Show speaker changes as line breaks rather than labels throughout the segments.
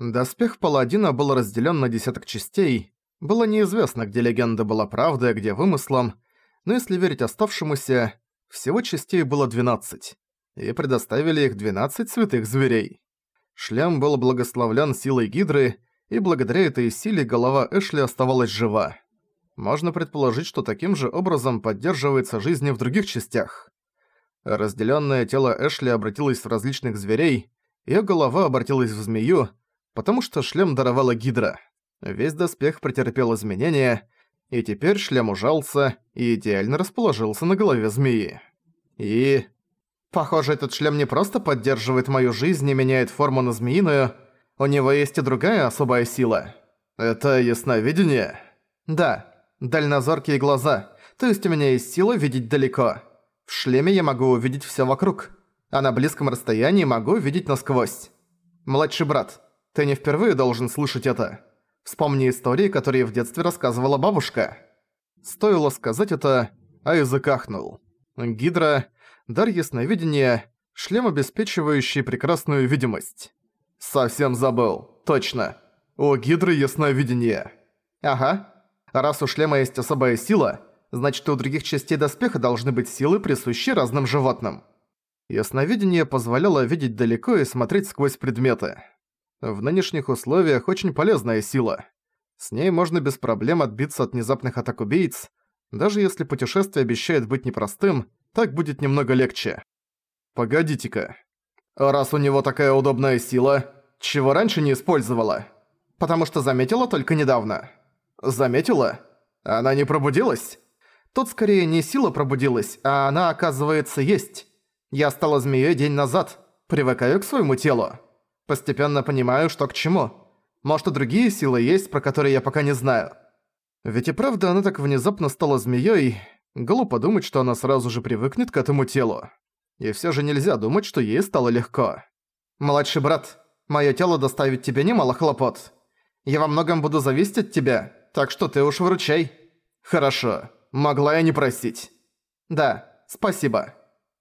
Доспех паладина был разделен на десяток частей. Было неизвестно, где легенда была правдой, а где вымыслом, но если верить оставшемуся, всего частей было 12, и предоставили их 12 святых зверей. Шлем был благословлен силой Гидры, и благодаря этой силе голова Эшли оставалась жива. Можно предположить, что таким же образом поддерживается жизнь в других частях. Разделенное тело Эшли обратилось в различных зверей, ее голова обратилась в змею, потому что шлем даровала Гидра. Весь доспех претерпел изменения, и теперь шлем ужался и идеально расположился на голове змеи. И... Похоже, этот шлем не просто поддерживает мою жизнь и меняет форму на змеиную, у него есть и другая особая сила. Это ясновидение? Да, дальнозоркие глаза, то есть у меня есть сила видеть далеко. В шлеме я могу увидеть всё вокруг, а на близком расстоянии могу видеть насквозь. Младший брат, ты не впервые должен слышать это. Вспомни истории, которые в детстве рассказывала бабушка. Стоило сказать это, а язык ахнул. Гидра, дар ясновидения, шлем, обеспечивающий прекрасную видимость. Совсем забыл. Точно. У Гидры ясновидение. Ага. Раз у шлема есть особая сила, значит у других частей доспеха должны быть силы, присущие разным животным. Ясновидение позволяло видеть далеко и смотреть сквозь предметы. В нынешних условиях очень полезная сила. С ней можно без проблем отбиться от внезапных атак убийц. Даже если путешествие обещает быть непростым, так будет немного легче. Погодите-ка. Раз у него такая удобная сила, чего раньше не использовала? Потому что заметила только недавно. Заметила? Она не пробудилась? Тут скорее не сила пробудилась, а она, оказывается, есть. Я стала змеей день назад, привыкаю к своему телу. Постепенно понимаю, что к чему. Может, и другие силы есть, про которые я пока не знаю. Ведь и правда она так внезапно стала змеёй. Глупо думать, что она сразу же привыкнет к этому телу. И всё же нельзя думать, что ей стало легко. «Младший брат, моё тело доставит тебе немало хлопот. Я во многом буду зависеть от тебя, так что ты уж выручай». «Хорошо. Могла я не просить». «Да, спасибо».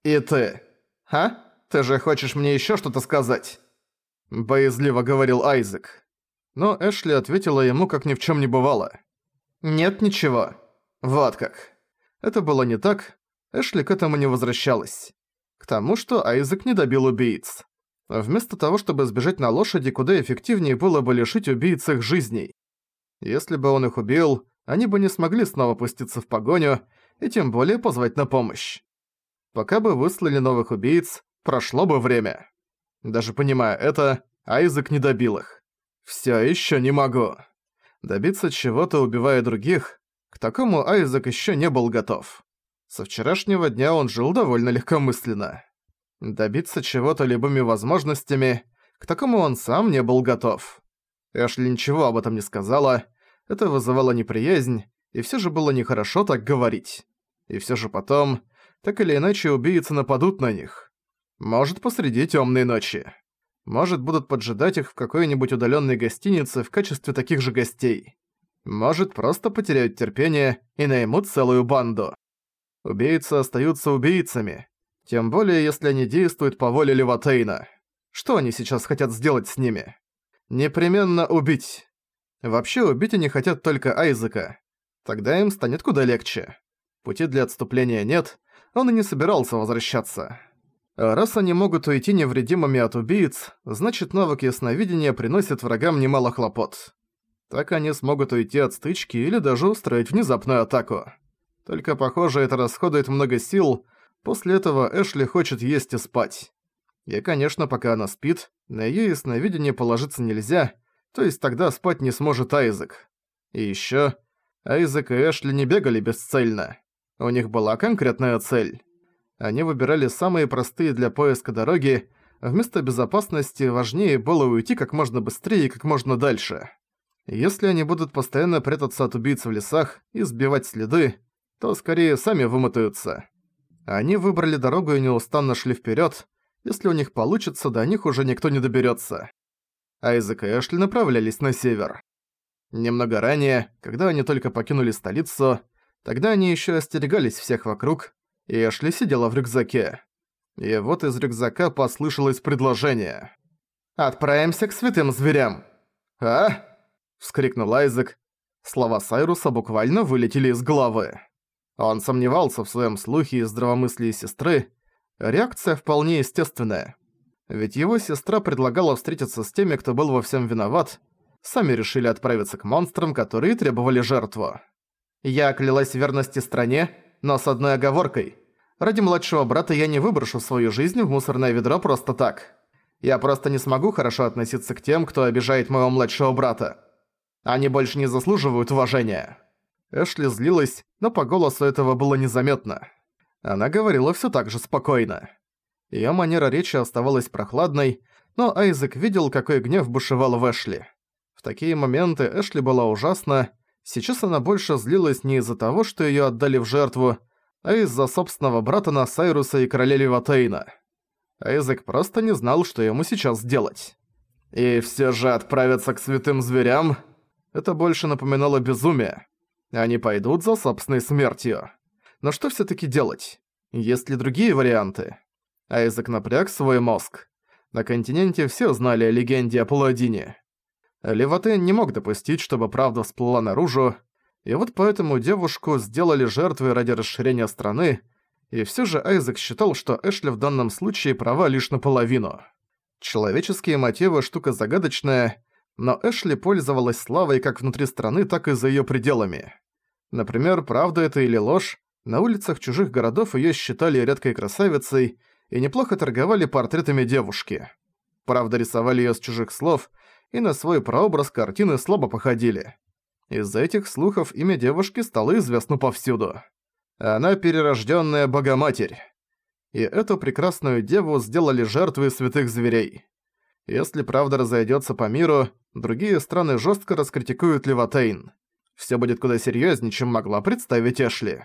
«И ты?» «А? Ты же хочешь мне ещё что-то сказать?» – боязливо говорил Айзек. Но Эшли ответила ему, как ни в чем не бывало. «Нет ничего. Вот как». Это было не так. Эшли к этому не возвращалась. К тому, что Айзек не добил убийц. Вместо того, чтобы сбежать на лошади, куда эффективнее было бы лишить убийц их жизней. Если бы он их убил, они бы не смогли снова пуститься в погоню и тем более позвать на помощь. Пока бы выслали новых убийц, прошло бы время. Даже понимая это, Айзек не добил их. Всё ещё не могу. Добиться чего-то, убивая других, к такому Айзек ещё не был готов. Со вчерашнего дня он жил довольно легкомысленно. Добиться чего-то любыми возможностями, к такому он сам не был готов. Эшли ничего об этом не сказала, это вызывало неприязнь, и всё же было нехорошо так говорить. И всё же потом, так или иначе убийцы нападут на них. Может, посреди темной ночи. Может, будут поджидать их в какой-нибудь удаленной гостинице в качестве таких же гостей. Может, просто потеряют терпение и наймут целую банду. Убийцы остаются убийцами. Тем более, если они действуют по воле Леватейна. Что они сейчас хотят сделать с ними? Непременно убить. Вообще, убить они хотят только Айзека. Тогда им станет куда легче. Пути для отступления нет, он и не собирался возвращаться. Раз они могут уйти невредимыми от убийц, значит навык ясновидения приносит врагам немало хлопот. Так они смогут уйти от стычки или даже устроить внезапную атаку. Только, похоже, это расходует много сил, после этого Эшли хочет есть и спать. И, конечно, пока она спит, на её ясновидение положиться нельзя, то есть тогда спать не сможет Айзек. И ещё, Айзек и Эшли не бегали бесцельно. У них была конкретная цель. Они выбирали самые простые для поиска дороги, вместо безопасности важнее было уйти как можно быстрее и как можно дальше. Если они будут постоянно прятаться от убийц в лесах и сбивать следы, то скорее сами вымотаются. Они выбрали дорогу и неустанно шли вперед. Если у них получится, до них уже никто не доберется. Айзек и Эшли направлялись на север. Немного ранее, когда они только покинули столицу, тогда они еще остерегались всех вокруг, Эшли сидела в рюкзаке. И вот из рюкзака послышалось предложение. «Отправимся к святым зверям!» «А?» – вскрикнул Айзек. Слова Сайруса буквально вылетели из головы. Он сомневался в своем слухе и здравомыслии сестры. Реакция вполне естественная. Ведь его сестра предлагала встретиться с теми, кто был во всем виноват. Сами решили отправиться к монстрам, которые требовали жертву. Я клялась верности стране, но с одной оговоркой. Ради младшего брата я не выброшу свою жизнь в мусорное ведро просто так. Я просто не смогу хорошо относиться к тем, кто обижает моего младшего брата. Они больше не заслуживают уважения». Эшли злилась, но по голосу этого было незаметно. Она говорила всё так же спокойно. Её манера речи оставалась прохладной, но Айзек видел, какой гнев бушевал в Эшли. В такие моменты Эшли была ужасна, сейчас она больше злилась не из-за того, что её отдали в жертву, а из-за собственного брата Насайруса и короля Леватейна. Айзек просто не знал, что ему сейчас делать. И все же отправиться к святым зверям... Это больше напоминало безумие. Они пойдут за собственной смертью. Но что все таки делать? Есть ли другие варианты? Айзек напряг свой мозг. На континенте все знали о легенде о Паладине. Леватейн не мог допустить, чтобы правда всплыла наружу, и вот поэтому девушку сделали жертвой ради расширения страны, и все же Айзек считал, что Эшли в данном случае права лишь наполовину. Человеческие мотивы – штука загадочная, но Эшли пользовалась славой как внутри страны, так и за её пределами. Например, правда это или ложь, на улицах чужих городов её считали редкой красавицей и неплохо торговали портретами девушки. Правда, рисовали её с чужих слов, и на свой прообраз картины слабо походили. Из-за этих слухов имя девушки стало известно повсюду. Она перерожденная Богоматерь. И эту прекрасную деву сделали жертвой святых зверей. Если правда разойдется по миру, другие страны жестко раскритикуют Леватейн. Все будет куда серьезнее, чем могла представить Эшли.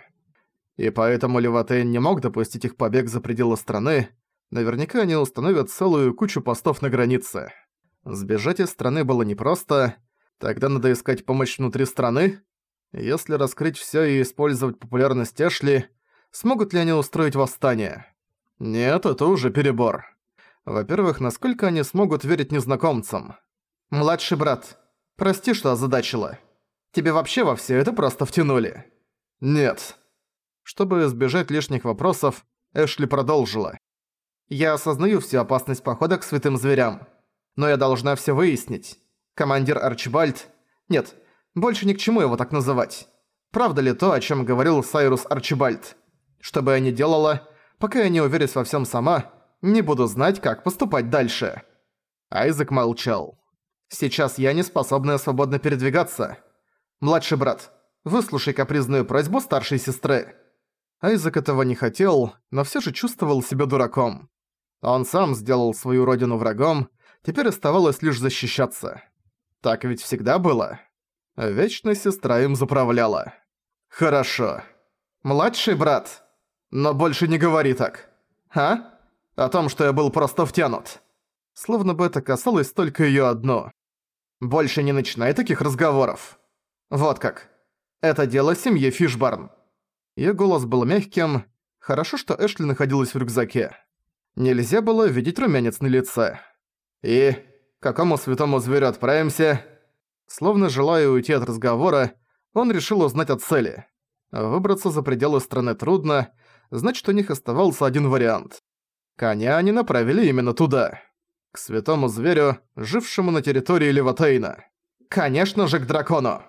И поэтому Леватейн не мог допустить их побег за пределы страны. Наверняка они установят целую кучу постов на границе. Сбежать из страны было непросто. Тогда надо искать помощь внутри страны. Если раскрыть всё и использовать популярность Эшли, смогут ли они устроить восстание? Нет, это уже перебор. Во-первых, насколько они смогут верить незнакомцам? «Младший брат, прости, что озадачила. Тебе вообще во всё это просто втянули?» «Нет». Чтобы избежать лишних вопросов, Эшли продолжила. «Я осознаю всю опасность похода к святым зверям, но я должна всё выяснить. Командир Арчибальд... Нет, больше ни к чему его так называть. Правда ли то, о чем говорил Сайрус Арчибальд? Что бы я ни делала, пока я не уверюсь во всем сама, не буду знать, как поступать дальше. Айзек молчал. Сейчас я не способна свободно передвигаться. Младший брат, выслушай капризную просьбу старшей сестры. Айзек этого не хотел, но все же чувствовал себя дураком. Он сам сделал свою родину врагом, теперь оставалось лишь защищаться. Так ведь всегда было. Вечная сестра им заправляла. Хорошо. Младший брат. Но больше не говори так. А? О том, что я был просто втянут. Словно бы это касалось только её одно. Больше не начинай таких разговоров. Вот как. Это дело семьи Фишбарн. Её голос был мягким. Хорошо, что Эшли находилась в рюкзаке. Нельзя было видеть румянец на лице. И к какому святому зверю отправимся? Словно желая уйти от разговора, он решил узнать о цели. Выбраться за пределы страны трудно, значит, у них оставался один вариант. Коня они направили именно туда. К святому зверю, жившему на территории Левотейна. Конечно же, к дракону!